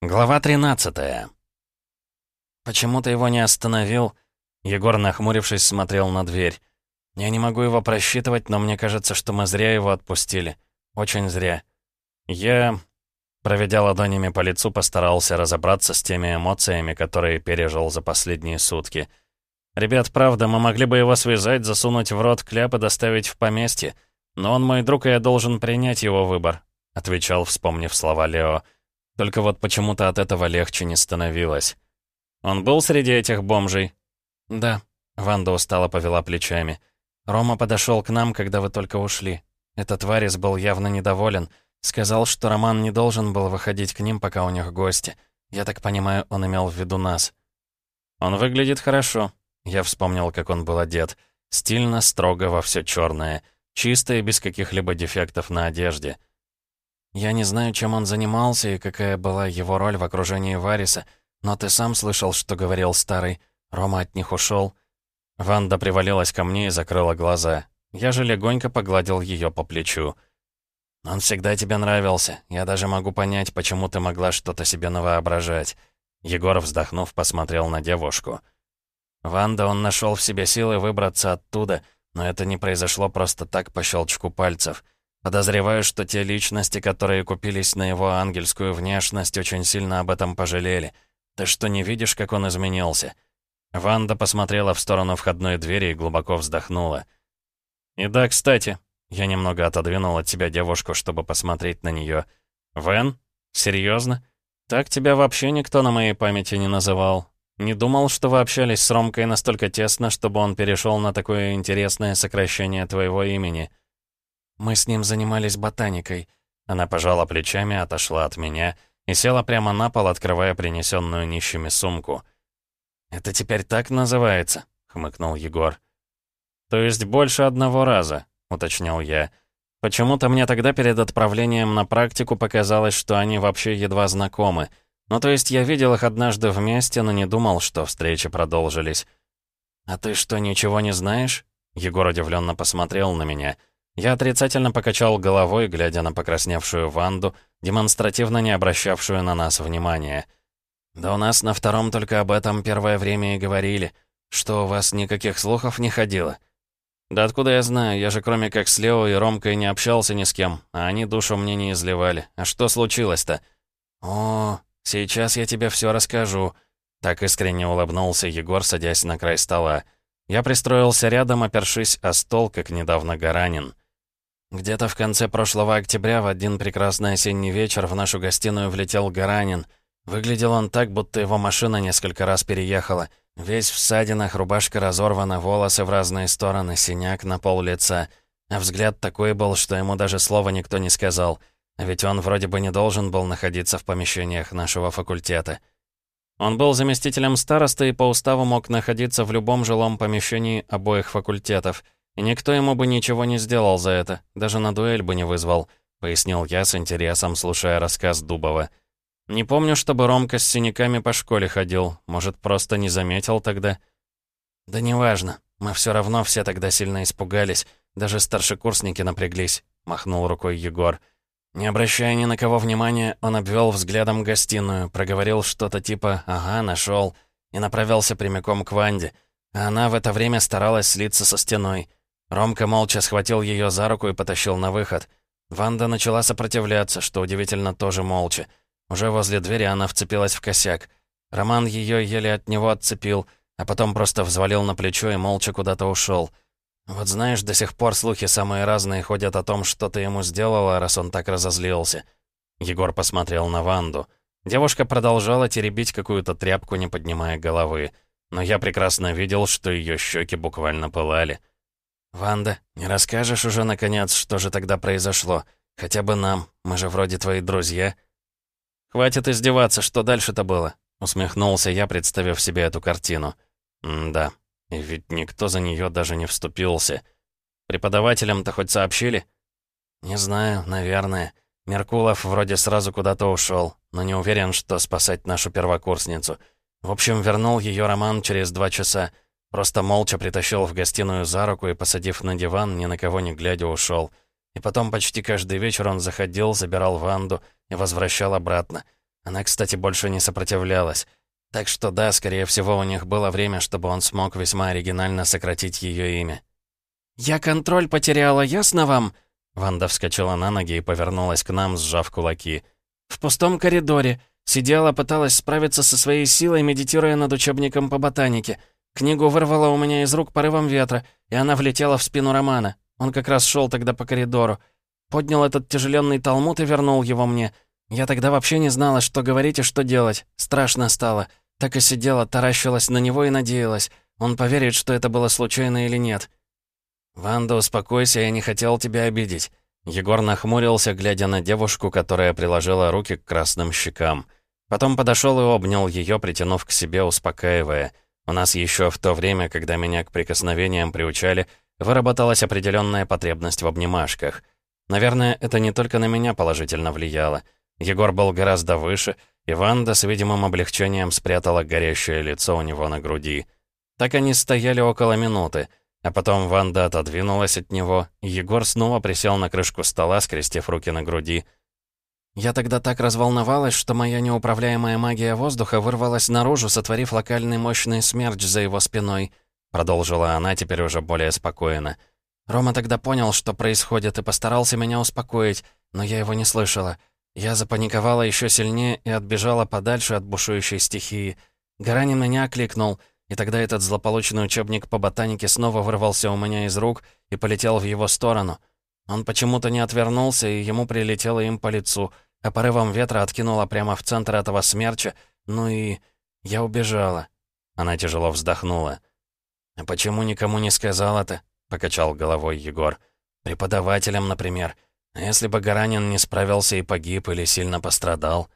Глава 13 «Почему ты его не остановил?» Егор, нахмурившись, смотрел на дверь. «Я не могу его просчитывать, но мне кажется, что мы зря его отпустили. Очень зря. Я...» Проведя ладонями по лицу, постарался разобраться с теми эмоциями, которые пережил за последние сутки. «Ребят, правда, мы могли бы его связать, засунуть в рот кляп и доставить в поместье. Но он мой друг, и я должен принять его выбор», — отвечал, вспомнив слова Лео. «Лео». Только вот почему-то от этого легче не становилось. «Он был среди этих бомжей?» «Да», — Ванда устало повела плечами. «Рома подошел к нам, когда вы только ушли. Этот Варис был явно недоволен. Сказал, что Роман не должен был выходить к ним, пока у них гости. Я так понимаю, он имел в виду нас». «Он выглядит хорошо», — я вспомнил, как он был одет. Стильно, строго, во все черное. Чисто и без каких-либо дефектов на одежде. Я не знаю, чем он занимался и какая была его роль в окружении Вариса, но ты сам слышал, что говорил старый. Рома от них ушел. Ванда привалилась ко мне и закрыла глаза. Я же легонько погладил ее по плечу. «Он всегда тебе нравился. Я даже могу понять, почему ты могла что-то себе навоображать». Егор, вздохнув, посмотрел на девушку. «Ванда, он нашел в себе силы выбраться оттуда, но это не произошло просто так по щелчку пальцев». Подозреваю, что те личности, которые купились на его ангельскую внешность, очень сильно об этом пожалели. Ты что, не видишь, как он изменился?» Ванда посмотрела в сторону входной двери и глубоко вздохнула. «И да, кстати...» Я немного отодвинул от себя девушку, чтобы посмотреть на нее. «Вен? Серьезно? Так тебя вообще никто на моей памяти не называл. Не думал, что вы общались с Ромкой настолько тесно, чтобы он перешел на такое интересное сокращение твоего имени». «Мы с ним занимались ботаникой». Она пожала плечами, отошла от меня и села прямо на пол, открывая принесенную нищими сумку. «Это теперь так называется?» — хмыкнул Егор. «То есть больше одного раза?» — уточнил я. «Почему-то мне тогда перед отправлением на практику показалось, что они вообще едва знакомы. Ну, то есть я видел их однажды вместе, но не думал, что встречи продолжились». «А ты что, ничего не знаешь?» Егор удивленно посмотрел на меня — я отрицательно покачал головой, глядя на покрасневшую Ванду, демонстративно не обращавшую на нас внимания. «Да у нас на втором только об этом первое время и говорили. Что, у вас никаких слухов не ходило?» «Да откуда я знаю? Я же кроме как с Лео и Ромкой не общался ни с кем, а они душу мне не изливали. А что случилось-то?» «О, сейчас я тебе все расскажу», — так искренне улыбнулся Егор, садясь на край стола. Я пристроился рядом, опершись о стол, как недавно Гаранин. Где-то в конце прошлого октября в один прекрасный осенний вечер в нашу гостиную влетел Гаранин. Выглядел он так, будто его машина несколько раз переехала. Весь в ссадинах, рубашка разорвана, волосы в разные стороны, синяк на пол лица. А взгляд такой был, что ему даже слова никто не сказал. Ведь он вроде бы не должен был находиться в помещениях нашего факультета. Он был заместителем старосты и по уставу мог находиться в любом жилом помещении обоих факультетов — никто ему бы ничего не сделал за это, даже на дуэль бы не вызвал», — пояснил я с интересом, слушая рассказ Дубова. «Не помню, чтобы Ромка с синяками по школе ходил. Может, просто не заметил тогда?» «Да неважно. Мы все равно все тогда сильно испугались. Даже старшекурсники напряглись», — махнул рукой Егор. Не обращая ни на кого внимания, он обвел взглядом гостиную, проговорил что-то типа «Ага, нашел», и направился прямиком к Ванде. А она в это время старалась слиться со стеной. Ромка молча схватил ее за руку и потащил на выход. Ванда начала сопротивляться, что удивительно тоже молча. Уже возле двери она вцепилась в косяк. Роман ее еле от него отцепил, а потом просто взвалил на плечо и молча куда-то ушел. Вот знаешь, до сих пор слухи самые разные ходят о том, что ты ему сделала, раз он так разозлился. Егор посмотрел на Ванду. Девушка продолжала теребить какую-то тряпку, не поднимая головы. Но я прекрасно видел, что ее щеки буквально пылали. «Ванда, не расскажешь уже, наконец, что же тогда произошло? Хотя бы нам, мы же вроде твои друзья». «Хватит издеваться, что дальше-то было?» Усмехнулся я, представив себе эту картину. «Да, и ведь никто за нее даже не вступился. Преподавателям-то хоть сообщили?» «Не знаю, наверное. Меркулов вроде сразу куда-то ушел, но не уверен, что спасать нашу первокурсницу. В общем, вернул ее Роман через два часа». Просто молча притащил в гостиную за руку и, посадив на диван, ни на кого не глядя, ушел. И потом почти каждый вечер он заходил, забирал Ванду и возвращал обратно. Она, кстати, больше не сопротивлялась. Так что да, скорее всего, у них было время, чтобы он смог весьма оригинально сократить ее имя. «Я контроль потеряла, ясно вам?» Ванда вскочила на ноги и повернулась к нам, сжав кулаки. «В пустом коридоре. Сидела, пыталась справиться со своей силой, медитируя над учебником по ботанике. Книгу вырвала у меня из рук порывом ветра, и она влетела в спину Романа. Он как раз шел тогда по коридору. Поднял этот тяжеленный талмуд и вернул его мне. Я тогда вообще не знала, что говорить и что делать. Страшно стало. Так и сидела, таращилась на него и надеялась. Он поверит, что это было случайно или нет. «Ванда, успокойся, я не хотел тебя обидеть». Егор нахмурился, глядя на девушку, которая приложила руки к красным щекам. Потом подошел и обнял ее, притянув к себе, успокаивая. У нас еще в то время, когда меня к прикосновениям приучали, выработалась определенная потребность в обнимашках. Наверное, это не только на меня положительно влияло. Егор был гораздо выше, и Ванда с видимым облегчением спрятала горящее лицо у него на груди. Так они стояли около минуты, а потом Ванда отодвинулась от него, и Егор снова присел на крышку стола, скрестив руки на груди. Я тогда так разволновалась, что моя неуправляемая магия воздуха вырвалась наружу, сотворив локальный мощный смерч за его спиной. Продолжила она теперь уже более спокойно. Рома тогда понял, что происходит, и постарался меня успокоить, но я его не слышала. Я запаниковала еще сильнее и отбежала подальше от бушующей стихии. Гаранин меня окликнул, и тогда этот злополучный учебник по ботанике снова вырвался у меня из рук и полетел в его сторону. Он почему-то не отвернулся, и ему прилетело им по лицу, а порывом ветра откинуло прямо в центр этого смерча, ну и... я убежала. Она тяжело вздохнула. «А почему никому не сказал это?» — покачал головой Егор. «Преподавателям, например». А если бы Гаранин не справился и погиб или сильно пострадал?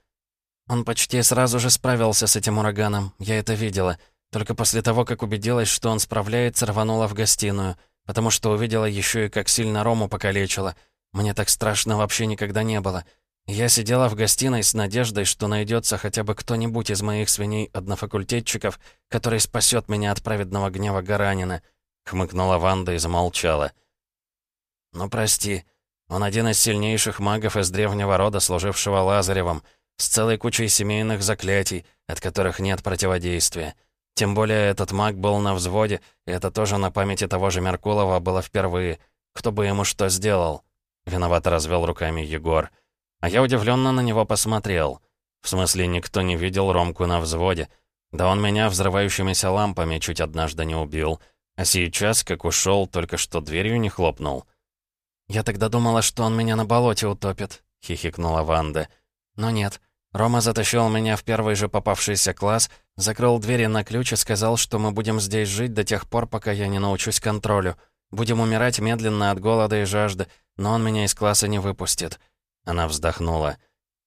Он почти сразу же справился с этим ураганом, я это видела. Только после того, как убедилась, что он справляется, рванула в гостиную, потому что увидела еще и как сильно Рому покалечила. Мне так страшно вообще никогда не было. Я сидела в гостиной с надеждой, что найдется хотя бы кто-нибудь из моих свиней-однофакультетчиков, который спасет меня от праведного гнева Гаранина. Хмыкнула Ванда и замолчала. «Ну, прости, он один из сильнейших магов из древнего рода, служившего Лазаревым, с целой кучей семейных заклятий, от которых нет противодействия. Тем более этот маг был на взводе, и это тоже на памяти того же Меркулова было впервые. Кто бы ему что сделал? Виновато развел руками Егор. А я удивленно на него посмотрел. В смысле, никто не видел Ромку на взводе. Да он меня взрывающимися лампами чуть однажды не убил. А сейчас, как ушел, только что дверью не хлопнул. «Я тогда думала, что он меня на болоте утопит», — хихикнула Ванда. «Но нет. Рома затащил меня в первый же попавшийся класс, закрыл двери на ключ и сказал, что мы будем здесь жить до тех пор, пока я не научусь контролю. Будем умирать медленно от голода и жажды, но он меня из класса не выпустит». Она вздохнула.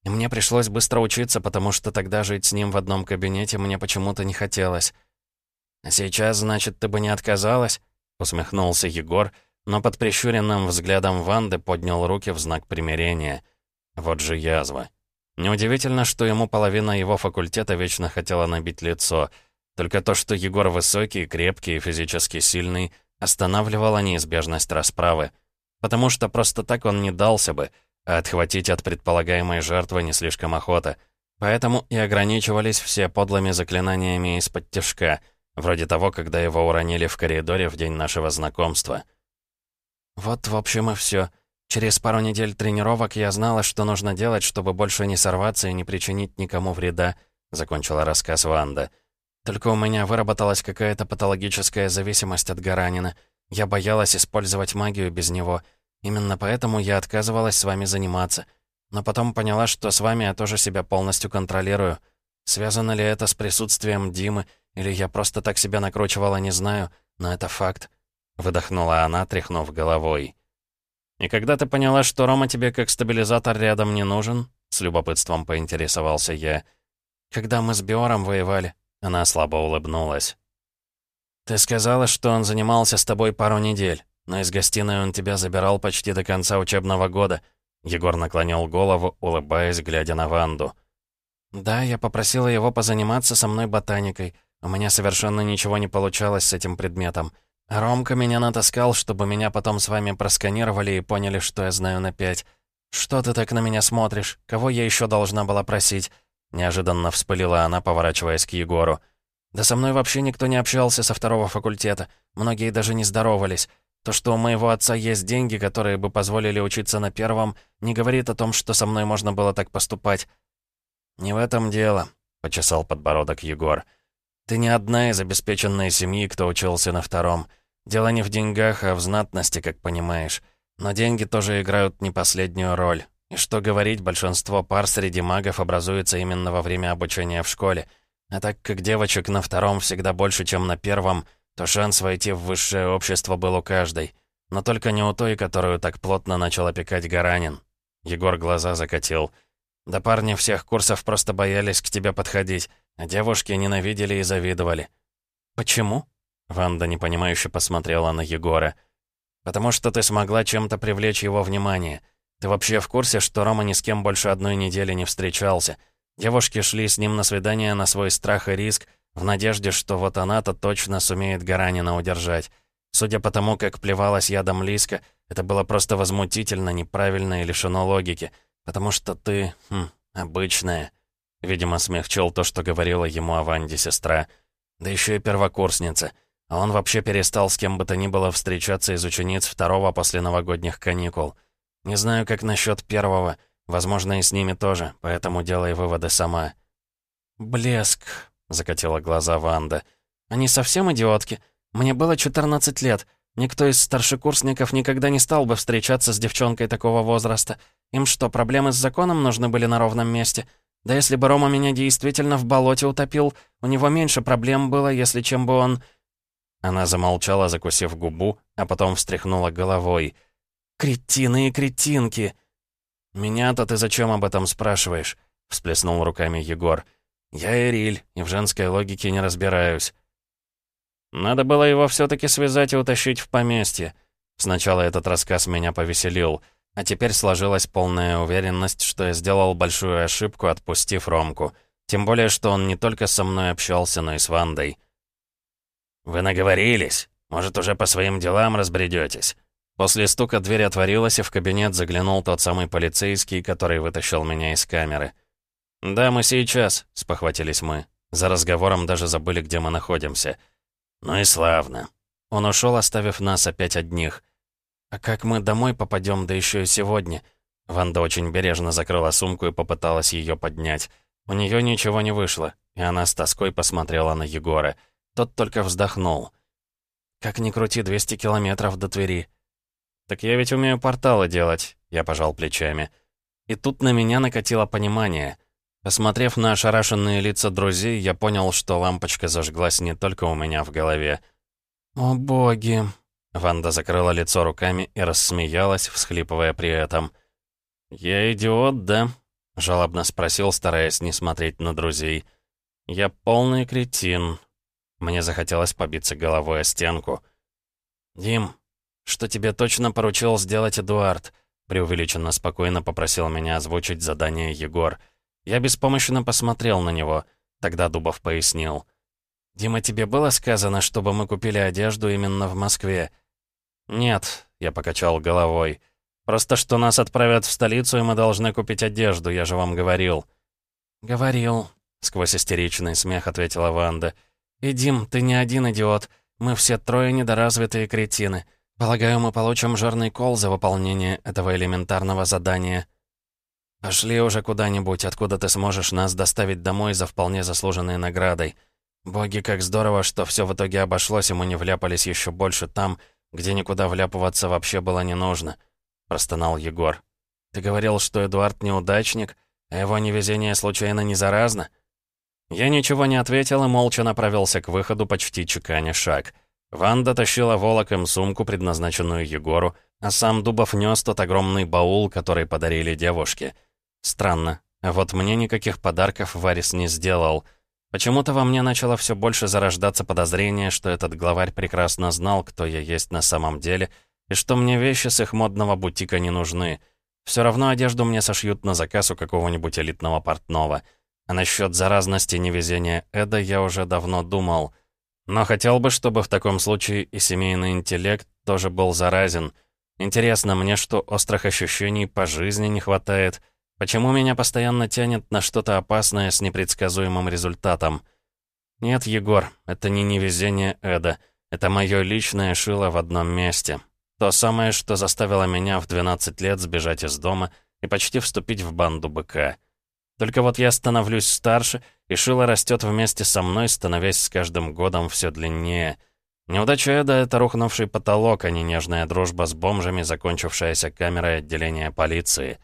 «И мне пришлось быстро учиться, потому что тогда жить с ним в одном кабинете мне почему-то не хотелось». «А сейчас, значит, ты бы не отказалась?» — усмехнулся Егор, — но под прищуренным взглядом Ванды поднял руки в знак примирения. Вот же язва. Неудивительно, что ему половина его факультета вечно хотела набить лицо. Только то, что Егор высокий, крепкий и физически сильный, останавливало неизбежность расправы. Потому что просто так он не дался бы, а отхватить от предполагаемой жертвы не слишком охота. Поэтому и ограничивались все подлыми заклинаниями из-под тяжка, вроде того, когда его уронили в коридоре в день нашего знакомства — вот, в общем, и все. Через пару недель тренировок я знала, что нужно делать, чтобы больше не сорваться и не причинить никому вреда, закончила рассказ Ванда. Только у меня выработалась какая-то патологическая зависимость от Гаранина. Я боялась использовать магию без него. Именно поэтому я отказывалась с вами заниматься. Но потом поняла, что с вами я тоже себя полностью контролирую. Связано ли это с присутствием Димы, или я просто так себя накручивала, не знаю, но это факт. Выдохнула она, тряхнув головой. «И когда ты поняла, что Рома тебе как стабилизатор рядом не нужен?» С любопытством поинтересовался я. «Когда мы с Биором воевали». Она слабо улыбнулась. «Ты сказала, что он занимался с тобой пару недель, но из гостиной он тебя забирал почти до конца учебного года». Егор наклонил голову, улыбаясь, глядя на Ванду. «Да, я попросила его позаниматься со мной ботаникой. У меня совершенно ничего не получалось с этим предметом. Ромка меня натаскал, чтобы меня потом с вами просканировали и поняли, что я знаю на пять. Что ты так на меня смотришь? Кого я еще должна была просить? — неожиданно вспылила она, поворачиваясь к Егору. «Да со мной вообще никто не общался со второго факультета. Многие даже не здоровались. То, что у моего отца есть деньги, которые бы позволили учиться на первом, не говорит о том, что со мной можно было так поступать». «Не в этом дело», — почесал подбородок Егор. «Ты не одна из обеспеченной семьи, кто учился на втором. Дело не в деньгах, а в знатности, как понимаешь. Но деньги тоже играют не последнюю роль. И что говорить, большинство пар среди магов образуется именно во время обучения в школе. А так как девочек на втором всегда больше, чем на первом, то шанс войти в высшее общество был у каждой. Но только не у той, которую так плотно начал опекать Гаранин. Егор глаза закатил. «Да парни всех курсов просто боялись к тебе подходить, а девушки ненавидели и завидовали». «Почему?» Ванда непонимающе посмотрела на Егора. «Потому что ты смогла чем-то привлечь его внимание». Ты вообще в курсе, что Рома ни с кем больше одной недели не встречался? Девушки шли с ним на свидание на свой страх и риск, в надежде, что вот она-то точно сумеет Гаранина удержать. Судя по тому, как плевалась ядом Лиска, это было просто возмутительно, неправильно и лишено логики. Потому что ты... Хм, обычная. Видимо, смягчил то, что говорила ему о Ванде сестра. Да еще и первокурсница. А он вообще перестал с кем бы то ни было встречаться из учениц второго после новогодних каникул. Не знаю, как насчет первого. Возможно, и с ними тоже, поэтому делай выводы сама». «Блеск», — закатила глаза Ванда. «Они совсем идиотки? Мне было 14 лет. Никто из старшекурсников никогда не стал бы встречаться с девчонкой такого возраста. Им что, проблемы с законом нужны были на ровном месте? Да если бы Рома меня действительно в болоте утопил, у него меньше проблем было, если чем бы он...» Она замолчала, закусив губу, а потом встряхнула головой — «Кретины и кретинки!» «Меня-то ты зачем об этом спрашиваешь?» — всплеснул руками Егор. «Я Эриль, и в женской логике не разбираюсь». Надо было его все-таки связать и утащить в поместье. Сначала этот рассказ меня повеселил, а теперь сложилась полная уверенность, что я сделал большую ошибку, отпустив Ромку. Тем более, что он не только со мной общался, но и с Вандой. «Вы наговорились? Может, уже по своим делам разбредетесь?» После стука дверь отворилась, и в кабинет заглянул тот самый полицейский, который вытащил меня из камеры. «Да, мы сейчас», — спохватились мы. За разговором даже забыли, где мы находимся. «Ну и славно». Он ушел, оставив нас опять одних. «А как мы домой попадем, да еще и сегодня?» Ванда очень бережно закрыла сумку и попыталась ее поднять. У нее ничего не вышло, и она с тоской посмотрела на Егора. Тот только вздохнул. «Как ни крути, 200 километров до Твери. «Так я ведь умею порталы делать», — я пожал плечами. И тут на меня накатило понимание. Посмотрев на ошарашенные лица друзей, я понял, что лампочка зажглась не только у меня в голове. «О боги!» Ванда закрыла лицо руками и рассмеялась, всхлипывая при этом. «Я идиот, да?» — жалобно спросил, стараясь не смотреть на друзей. «Я полный кретин». Мне захотелось побиться головой о стенку. «Дим, «Что тебе точно поручил сделать Эдуард?» преувеличенно спокойно попросил меня озвучить задание Егор. Я беспомощно посмотрел на него. Тогда Дубов пояснил. «Дима, тебе было сказано, чтобы мы купили одежду именно в Москве?» «Нет», — я покачал головой. «Просто что нас отправят в столицу, и мы должны купить одежду, я же вам говорил». «Говорил», — сквозь истеричный смех ответила Ванда. «И, Дим, ты не один идиот. Мы все трое недоразвитые кретины. Полагаю, мы получим жирный кол за выполнение этого элементарного задания. Пошли уже куда-нибудь, откуда ты сможешь нас доставить домой за вполне заслуженной наградой. Боги, как здорово, что все в итоге обошлось, и мы не вляпались еще больше там, где никуда вляпываться вообще было не нужно», — простонал Егор. «Ты говорил, что Эдуард неудачник, а его невезение случайно не заразно?» Я ничего не ответил и молча направился к выходу, почти чеканя шаг — Ванда тащила волоком сумку, предназначенную Егору, а сам Дубов нес тот огромный баул, который подарили девушке. Странно, вот мне никаких подарков Варис не сделал. Почему-то во мне начало все больше зарождаться подозрение, что этот главарь прекрасно знал, кто я есть на самом деле, и что мне вещи с их модного бутика не нужны. Все равно одежду мне сошьют на заказ у какого-нибудь элитного портного. А насчет заразности невезения Эда я уже давно думал — но хотел бы, чтобы в таком случае и семейный интеллект тоже был заразен. Интересно, мне что, острых ощущений по жизни не хватает? Почему меня постоянно тянет на что-то опасное с непредсказуемым результатом? Нет, Егор, это не невезение Эда. Это мое личное шило в одном месте. То самое, что заставило меня в 12 лет сбежать из дома и почти вступить в банду быка. Только вот я становлюсь старше, и шило растет вместе со мной, становясь с каждым годом все длиннее. Неудача Эда — это рухнувший потолок, а не нежная дружба с бомжами, закончившаяся камерой отделения полиции.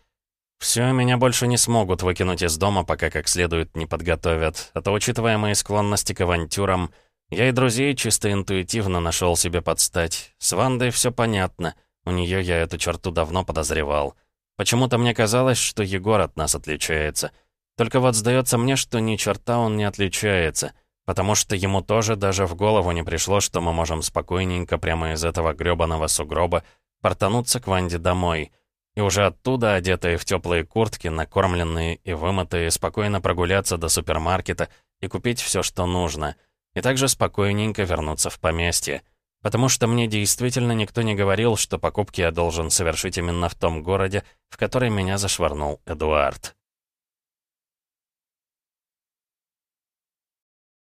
Все, меня больше не смогут выкинуть из дома, пока как следует не подготовят. А то, учитывая мои склонности к авантюрам, я и друзей чисто интуитивно нашел себе подстать. С Вандой все понятно. У нее я эту черту давно подозревал. Почему-то мне казалось, что Егор от нас отличается. Только вот сдается мне, что ни черта он не отличается. Потому что ему тоже даже в голову не пришло, что мы можем спокойненько прямо из этого грёбаного сугроба портануться к Ванде домой — и уже оттуда, одетые в теплые куртки, накормленные и вымытые, спокойно прогуляться до супермаркета и купить все, что нужно. И также спокойненько вернуться в поместье. Потому что мне действительно никто не говорил, что покупки я должен совершить именно в том городе, в который меня зашвырнул Эдуард.